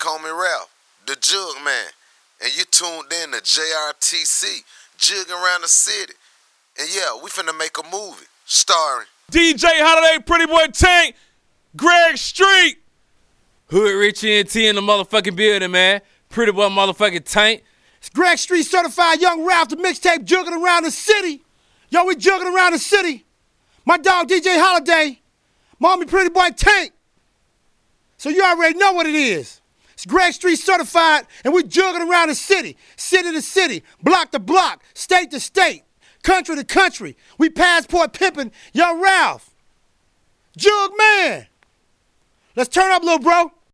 call me Ralph, the Jug Man, and you tuned in to JRTC, jugging around the city. And yeah, we finna make a movie starring DJ Holiday, Pretty Boy Tank, Greg Street. Hood Rich NT in the motherfucking building, man. Pretty Boy motherfucking Tank. It's Greg Street certified young Ralph, the mixtape jugging around the city. Yo, we jugging around the city. My dog DJ Holiday, mommy Pretty Boy Tank. So you already know what it is. It's Greg Street certified, and we're jugging around the city, city to city, block to block, state to state, country to country. We passport pimping young Ralph. Jug man. Let's turn up, little bro.